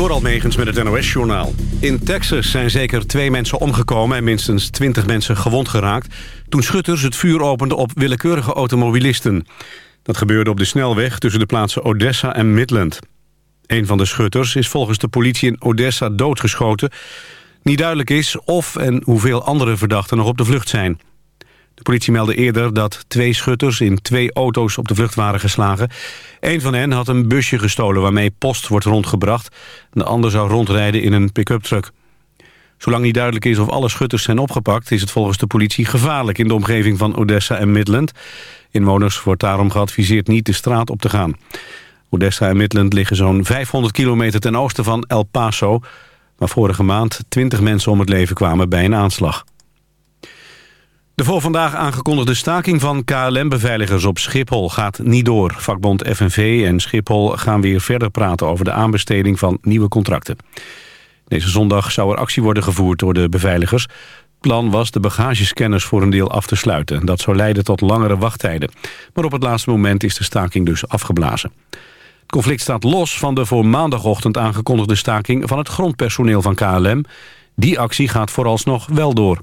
Door Almegens met het NOS-journaal. In Texas zijn zeker twee mensen omgekomen en minstens twintig mensen gewond geraakt... toen schutters het vuur openden op willekeurige automobilisten. Dat gebeurde op de snelweg tussen de plaatsen Odessa en Midland. Een van de schutters is volgens de politie in Odessa doodgeschoten. Niet duidelijk is of en hoeveel andere verdachten nog op de vlucht zijn. De politie meldde eerder dat twee schutters in twee auto's op de vlucht waren geslagen. Een van hen had een busje gestolen waarmee post wordt rondgebracht. De ander zou rondrijden in een pick-up truck. Zolang niet duidelijk is of alle schutters zijn opgepakt... is het volgens de politie gevaarlijk in de omgeving van Odessa en Midland. Inwoners wordt daarom geadviseerd niet de straat op te gaan. Odessa en Midland liggen zo'n 500 kilometer ten oosten van El Paso... waar vorige maand 20 mensen om het leven kwamen bij een aanslag. De voor vandaag aangekondigde staking van KLM-beveiligers op Schiphol gaat niet door. Vakbond FNV en Schiphol gaan weer verder praten over de aanbesteding van nieuwe contracten. Deze zondag zou er actie worden gevoerd door de beveiligers. Het plan was de bagagescanners voor een deel af te sluiten. Dat zou leiden tot langere wachttijden. Maar op het laatste moment is de staking dus afgeblazen. Het conflict staat los van de voor maandagochtend aangekondigde staking van het grondpersoneel van KLM. Die actie gaat vooralsnog wel door.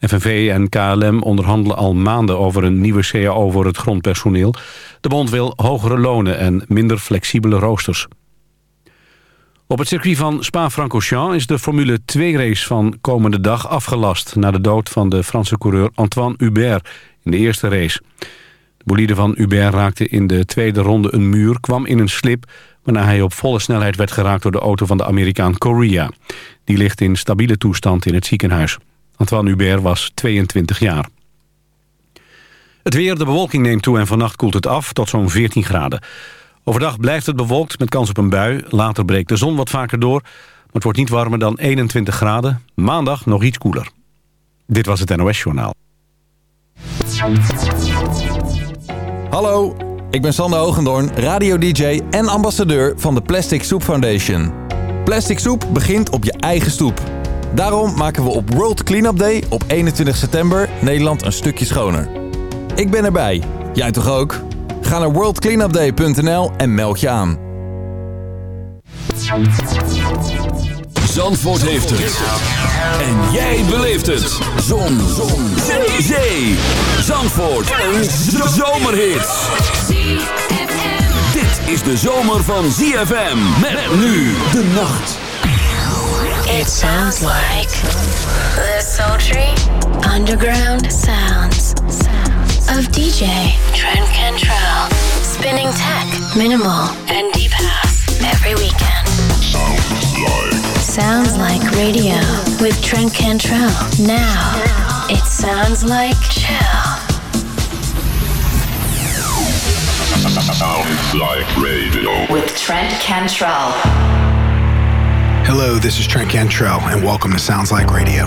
FNV en KLM onderhandelen al maanden over een nieuwe CAO voor het grondpersoneel. De bond wil hogere lonen en minder flexibele roosters. Op het circuit van Spa-Francorchamps is de Formule 2-race van komende dag afgelast... na de dood van de Franse coureur Antoine Hubert in de eerste race. De bolide van Hubert raakte in de tweede ronde een muur, kwam in een slip... waarna hij op volle snelheid werd geraakt door de auto van de Amerikaan Korea. Die ligt in stabiele toestand in het ziekenhuis. Antoine Hubert was 22 jaar. Het weer, de bewolking neemt toe en vannacht koelt het af tot zo'n 14 graden. Overdag blijft het bewolkt met kans op een bui. Later breekt de zon wat vaker door. Maar het wordt niet warmer dan 21 graden. Maandag nog iets koeler. Dit was het NOS Journaal. Hallo, ik ben Sander Hogendoorn, radio-dj en ambassadeur van de Plastic Soup Foundation. Plastic soep begint op je eigen stoep. Daarom maken we op World Cleanup Day op 21 september Nederland een stukje schoner. Ik ben erbij. Jij toch ook? Ga naar worldcleanupday.nl en meld je aan. Zandvoort heeft het. En jij beleeft het. Zon. Zon. Zee. Zee. Zandvoort. Een zomerhit. Dit is de zomer van ZFM. Met nu de nacht. It sounds like the sultry underground sounds of DJ Trent Cantrell spinning tech, minimal, and deep house every weekend. Sounds like radio with Trent Cantrell. Now it sounds like chill. Sounds like radio. with Trent Cantrell. Hello, this is Trent Cantrell, and welcome to Sounds Like Radio.